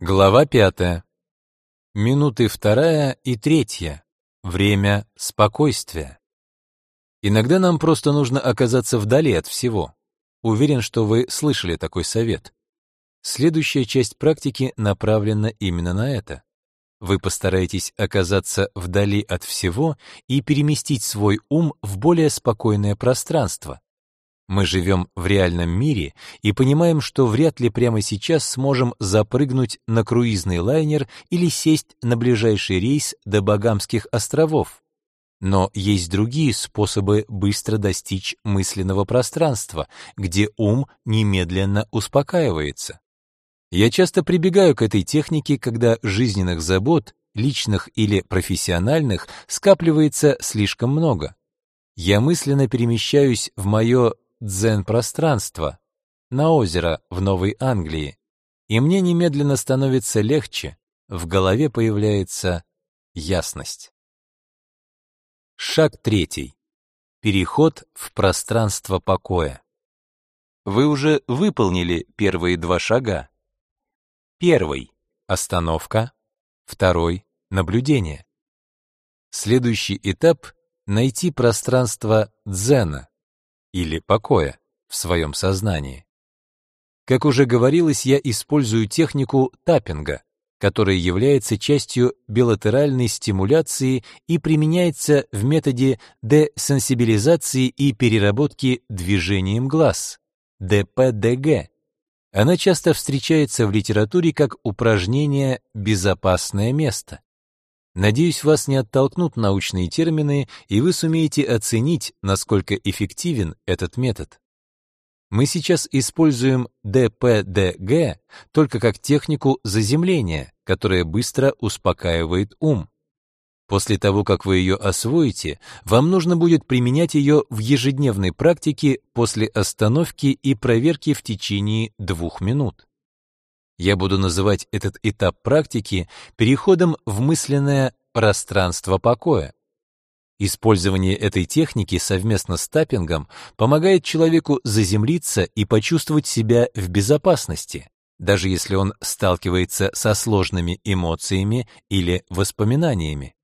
Глава пятая. Минуты вторая и третья. Время спокойствия. Иногда нам просто нужно оказаться вдали от всего. Уверен, что вы слышали такой совет. Следующая часть практики направлена именно на это. Вы постараетесь оказаться вдали от всего и переместить свой ум в более спокойное пространство. Мы живем в реальном мире и понимаем, что вряд ли прямо сейчас сможем запрыгнуть на круизный лайнер или сесть на ближайший рейс до Багамских островов. Но есть другие способы быстро достичь мысленного пространства, где ум немедленно успокаивается. Я часто прибегаю к этой технике, когда жизненных забот, личных или профессиональных, скапливается слишком много. Я мысленно перемещаюсь в мое дзен-пространство, на озеро в Новой Англии, и мне немедленно становится легче, в голове появляется ясность. Шаг третий. Переход в пространство покоя. Вы уже выполнили первые два шага. Первый — остановка, второй — наблюдение. Следующий этап — найти пространство дзена или покоя в своем сознании. Как уже говорилось, я использую технику таппинга, которая является частью билатеральной стимуляции и применяется в методе десенсибилизации и переработки движением глаз, ДПДГ, она часто встречается в литературе как упражнение «безопасное место». Надеюсь, вас не оттолкнут научные термины, и вы сумеете оценить, насколько эффективен этот метод. Мы сейчас используем ДПДГ только как технику заземления, которая быстро успокаивает ум. После того, как вы ее освоите, вам нужно будет применять ее в ежедневной практике после остановки и проверки в течение двух минут. Я буду называть этот этап практики переходом в мысленное пространство покоя. Использование этой техники совместно с таппингом помогает человеку заземлиться и почувствовать себя в безопасности, даже если он сталкивается со сложными эмоциями или воспоминаниями.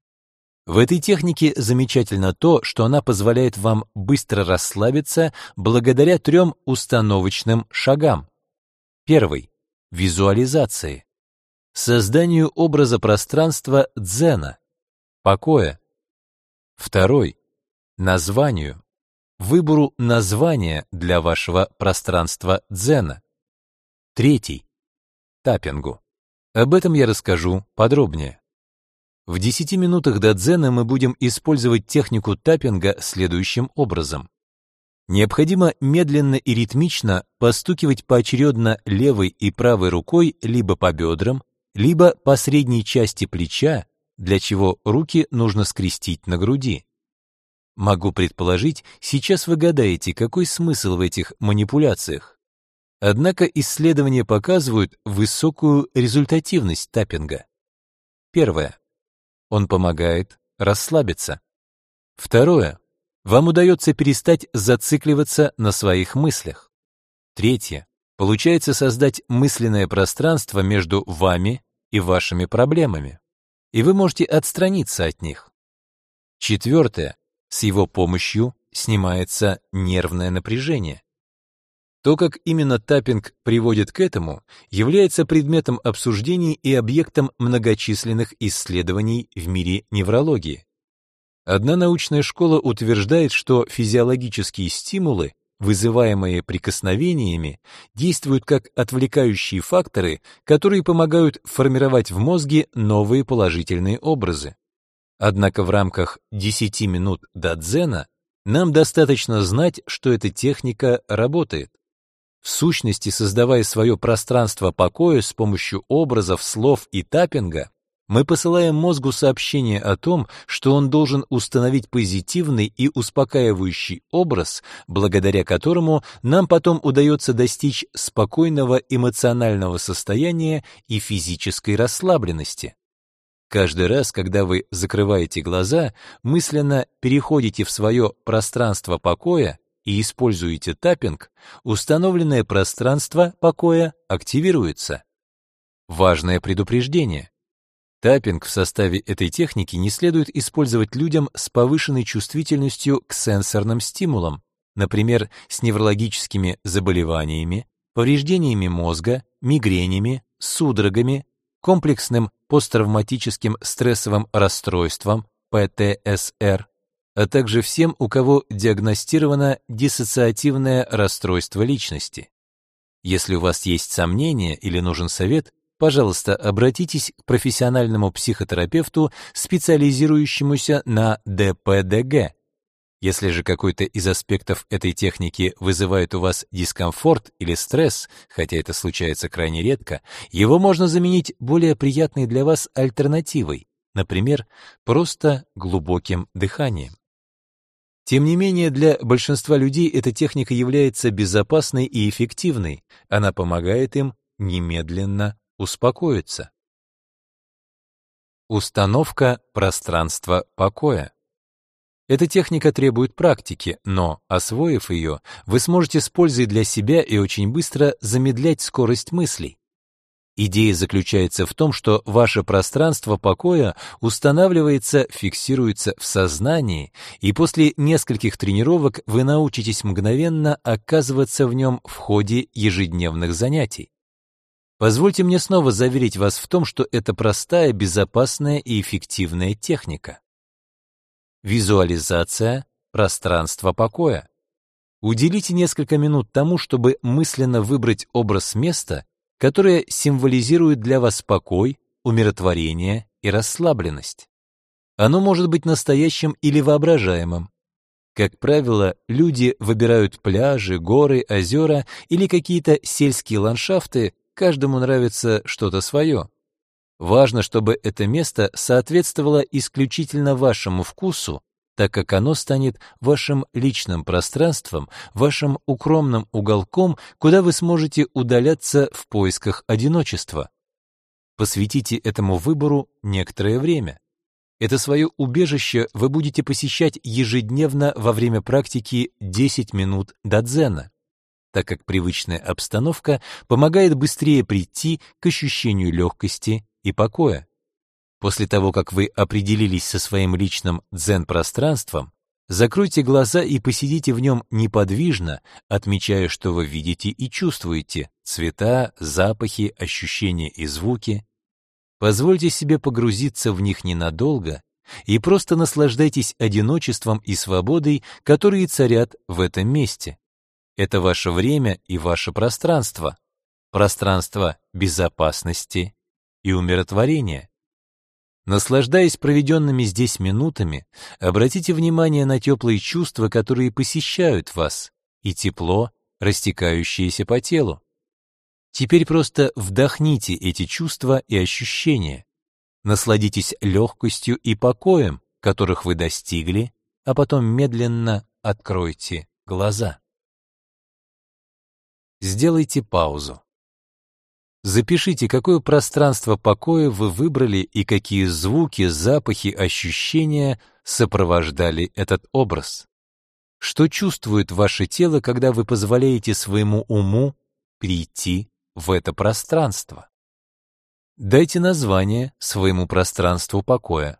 В этой технике замечательно то, что она позволяет вам быстро расслабиться благодаря трем установочным шагам. Первый — визуализации. Созданию образа пространства дзена, покоя. Второй — названию. Выбору названия для вашего пространства дзена. Третий — таппингу. Об этом я расскажу подробнее. В 10 минутах до дзена мы будем использовать технику таппинга следующим образом. Необходимо медленно и ритмично постукивать поочередно левой и правой рукой либо по бедрам, либо по средней части плеча, для чего руки нужно скрестить на груди. Могу предположить, сейчас вы гадаете, какой смысл в этих манипуляциях. Однако исследования показывают высокую результативность таппинга. Первое. Он помогает расслабиться. Второе. Вам удается перестать зацикливаться на своих мыслях. Третье. Получается создать мысленное пространство между вами и вашими проблемами. И вы можете отстраниться от них. Четвертое. С его помощью снимается нервное напряжение. То, как именно таппинг приводит к этому, является предметом обсуждений и объектом многочисленных исследований в мире неврологии. Одна научная школа утверждает, что физиологические стимулы, вызываемые прикосновениями, действуют как отвлекающие факторы, которые помогают формировать в мозге новые положительные образы. Однако в рамках 10 минут до дзена нам достаточно знать, что эта техника работает. В сущности, создавая свое пространство покоя с помощью образов, слов и таппинга, мы посылаем мозгу сообщение о том, что он должен установить позитивный и успокаивающий образ, благодаря которому нам потом удается достичь спокойного эмоционального состояния и физической расслабленности. Каждый раз, когда вы закрываете глаза, мысленно переходите в свое пространство покоя, и используете таппинг, установленное пространство покоя активируется. Важное предупреждение. Таппинг в составе этой техники не следует использовать людям с повышенной чувствительностью к сенсорным стимулам, например, с неврологическими заболеваниями, повреждениями мозга, мигренями, судорогами, комплексным посттравматическим стрессовым расстройством, ПТСР, а также всем, у кого диагностировано диссоциативное расстройство личности. Если у вас есть сомнения или нужен совет, пожалуйста, обратитесь к профессиональному психотерапевту, специализирующемуся на ДПДГ. Если же какой-то из аспектов этой техники вызывает у вас дискомфорт или стресс, хотя это случается крайне редко, его можно заменить более приятной для вас альтернативой, например, просто глубоким дыханием. Тем не менее, для большинства людей эта техника является безопасной и эффективной. Она помогает им немедленно успокоиться. Установка пространства покоя. Эта техника требует практики, но, освоив ее, вы сможете с пользой для себя и очень быстро замедлять скорость мыслей. Идея заключается в том, что ваше пространство покоя устанавливается, фиксируется в сознании, и после нескольких тренировок вы научитесь мгновенно оказываться в нем в ходе ежедневных занятий. Позвольте мне снова заверить вас в том, что это простая, безопасная и эффективная техника. Визуализация пространства покоя. Уделите несколько минут тому, чтобы мысленно выбрать образ места, которое символизирует для вас покой, умиротворение и расслабленность. Оно может быть настоящим или воображаемым. Как правило, люди выбирают пляжи, горы, озера или какие-то сельские ландшафты, каждому нравится что-то свое. Важно, чтобы это место соответствовало исключительно вашему вкусу так как оно станет вашим личным пространством, вашим укромным уголком, куда вы сможете удаляться в поисках одиночества. Посвятите этому выбору некоторое время. Это свое убежище вы будете посещать ежедневно во время практики 10 минут до дзена, так как привычная обстановка помогает быстрее прийти к ощущению легкости и покоя. После того, как вы определились со своим личным дзен-пространством, закройте глаза и посидите в нем неподвижно, отмечая, что вы видите и чувствуете цвета, запахи, ощущения и звуки. Позвольте себе погрузиться в них ненадолго и просто наслаждайтесь одиночеством и свободой, которые царят в этом месте. Это ваше время и ваше пространство, пространство безопасности и умиротворения. Наслаждаясь проведенными здесь минутами, обратите внимание на теплые чувства, которые посещают вас, и тепло, растекающееся по телу. Теперь просто вдохните эти чувства и ощущения. Насладитесь легкостью и покоем, которых вы достигли, а потом медленно откройте глаза. Сделайте паузу. Запишите, какое пространство покоя вы выбрали и какие звуки, запахи, ощущения сопровождали этот образ. Что чувствует ваше тело, когда вы позволяете своему уму прийти в это пространство? Дайте название своему пространству покоя.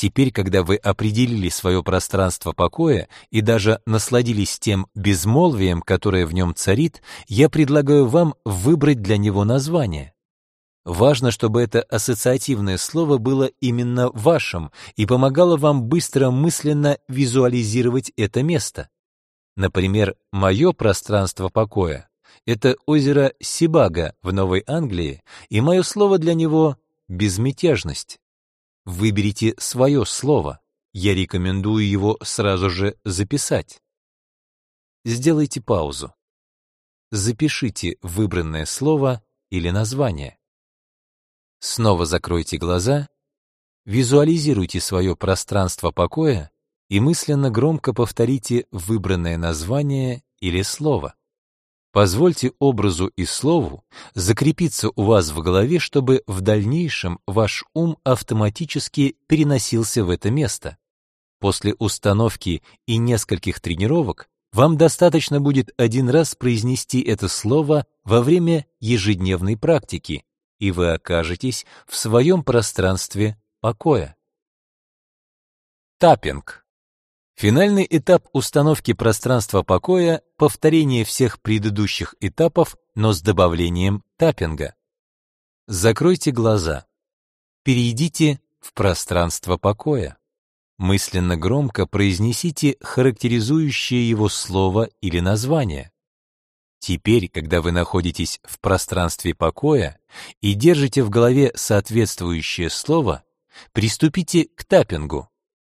Теперь, когда вы определили свое пространство покоя и даже насладились тем безмолвием, которое в нем царит, я предлагаю вам выбрать для него название. Важно, чтобы это ассоциативное слово было именно вашим и помогало вам быстро мысленно визуализировать это место. Например, мое пространство покоя — это озеро Сибага в Новой Англии, и мое слово для него — безмятежность. Выберите свое слово. Я рекомендую его сразу же записать. Сделайте паузу. Запишите выбранное слово или название. Снова закройте глаза, визуализируйте свое пространство покоя и мысленно громко повторите выбранное название или слово. Позвольте образу и слову закрепиться у вас в голове, чтобы в дальнейшем ваш ум автоматически переносился в это место. После установки и нескольких тренировок вам достаточно будет один раз произнести это слово во время ежедневной практики, и вы окажетесь в своем пространстве покоя. Таппинг. Финальный этап установки пространства покоя — повторение всех предыдущих этапов, но с добавлением таппинга. Закройте глаза. Перейдите в пространство покоя. Мысленно громко произнесите характеризующее его слово или название. Теперь, когда вы находитесь в пространстве покоя и держите в голове соответствующее слово, приступите к таппингу.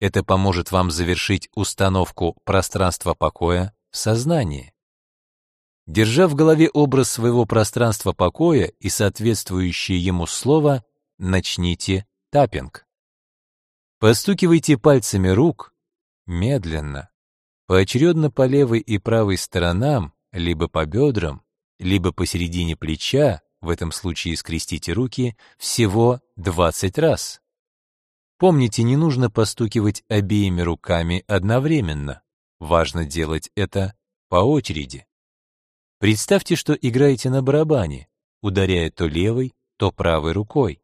Это поможет вам завершить установку пространства покоя в сознании. Держа в голове образ своего пространства покоя и соответствующее ему слово, начните таппинг. Постукивайте пальцами рук медленно, поочередно по левой и правой сторонам, либо по бедрам, либо посередине плеча, в этом случае скрестите руки, всего 20 раз. Помните, не нужно постукивать обеими руками одновременно. Важно делать это по очереди. Представьте, что играете на барабане, ударяя то левой, то правой рукой.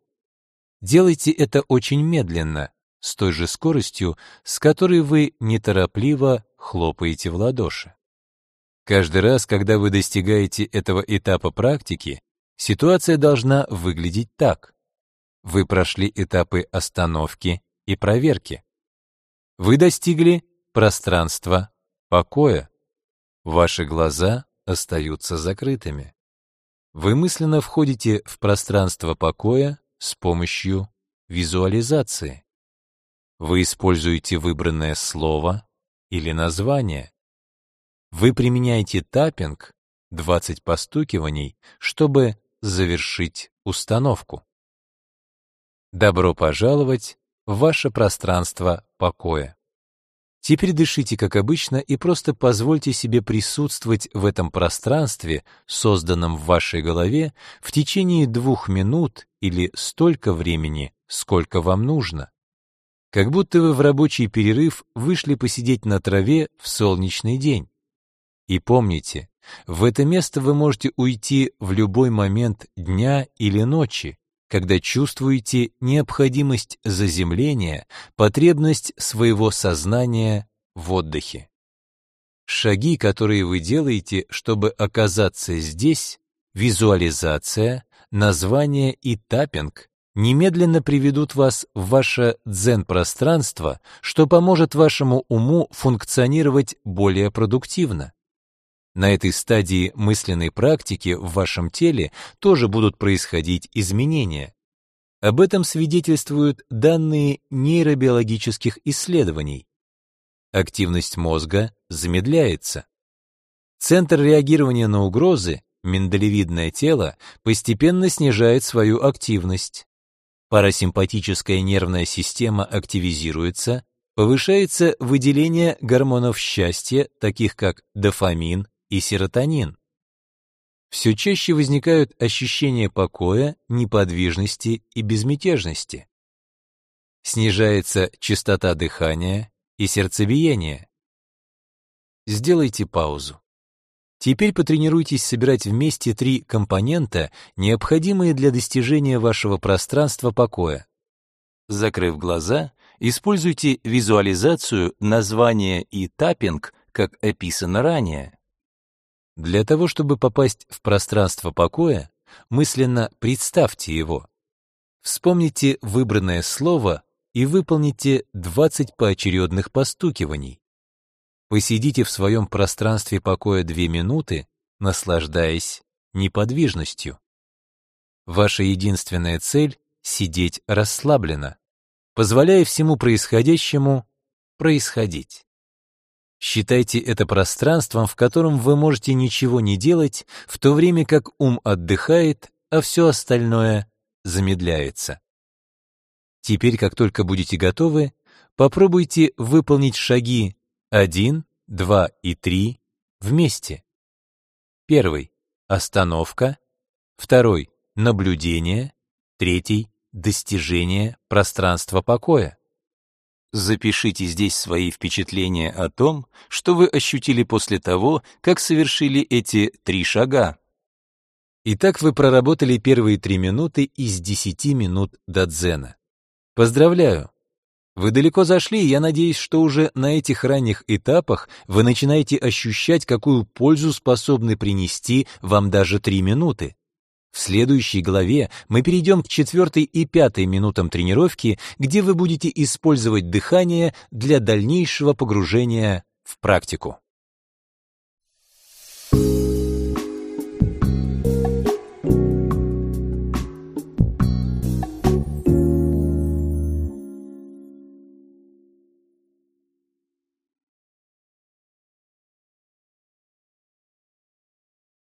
Делайте это очень медленно, с той же скоростью, с которой вы неторопливо хлопаете в ладоши. Каждый раз, когда вы достигаете этого этапа практики, ситуация должна выглядеть так. Вы прошли этапы остановки и проверки. Вы достигли пространства покоя. Ваши глаза остаются закрытыми. Вы мысленно входите в пространство покоя с помощью визуализации. Вы используете выбранное слово или название. Вы применяете таппинг, 20 постукиваний, чтобы завершить установку. Добро пожаловать в ваше пространство покоя. Теперь дышите как обычно и просто позвольте себе присутствовать в этом пространстве, созданном в вашей голове, в течение двух минут или столько времени, сколько вам нужно. Как будто вы в рабочий перерыв вышли посидеть на траве в солнечный день. И помните, в это место вы можете уйти в любой момент дня или ночи, когда чувствуете необходимость заземления, потребность своего сознания в отдыхе. Шаги, которые вы делаете, чтобы оказаться здесь, визуализация, название и таппинг, немедленно приведут вас в ваше дзен-пространство, что поможет вашему уму функционировать более продуктивно. На этой стадии мысленной практики в вашем теле тоже будут происходить изменения. Об этом свидетельствуют данные нейробиологических исследований. Активность мозга замедляется. Центр реагирования на угрозы, миндалевидное тело, постепенно снижает свою активность. Парасимпатическая нервная система активизируется, повышается выделение гормонов счастья, таких как дофамин, и серотонин. Все чаще возникают ощущения покоя, неподвижности и безмятежности. Снижается частота дыхания и сердцебиения. Сделайте паузу. Теперь потренируйтесь собирать вместе три компонента, необходимые для достижения вашего пространства покоя. Закрыв глаза, используйте визуализацию, название и таппинг, как описано ранее. Для того, чтобы попасть в пространство покоя, мысленно представьте его. Вспомните выбранное слово и выполните 20 поочередных постукиваний. Посидите в своем пространстве покоя 2 минуты, наслаждаясь неподвижностью. Ваша единственная цель — сидеть расслабленно, позволяя всему происходящему происходить. Считайте это пространством, в котором вы можете ничего не делать, в то время как ум отдыхает, а все остальное замедляется. Теперь, как только будете готовы, попробуйте выполнить шаги 1, 2 и 3 вместе. Первый — остановка. Второй — наблюдение. Третий — достижение пространства покоя. Запишите здесь свои впечатления о том, что вы ощутили после того, как совершили эти три шага. Итак, вы проработали первые три минуты из 10 минут до дзена. Поздравляю! Вы далеко зашли, и я надеюсь, что уже на этих ранних этапах вы начинаете ощущать, какую пользу способны принести вам даже три минуты. В следующей главе мы перейдем к четвертой и пятой минутам тренировки, где вы будете использовать дыхание для дальнейшего погружения в практику. Thank you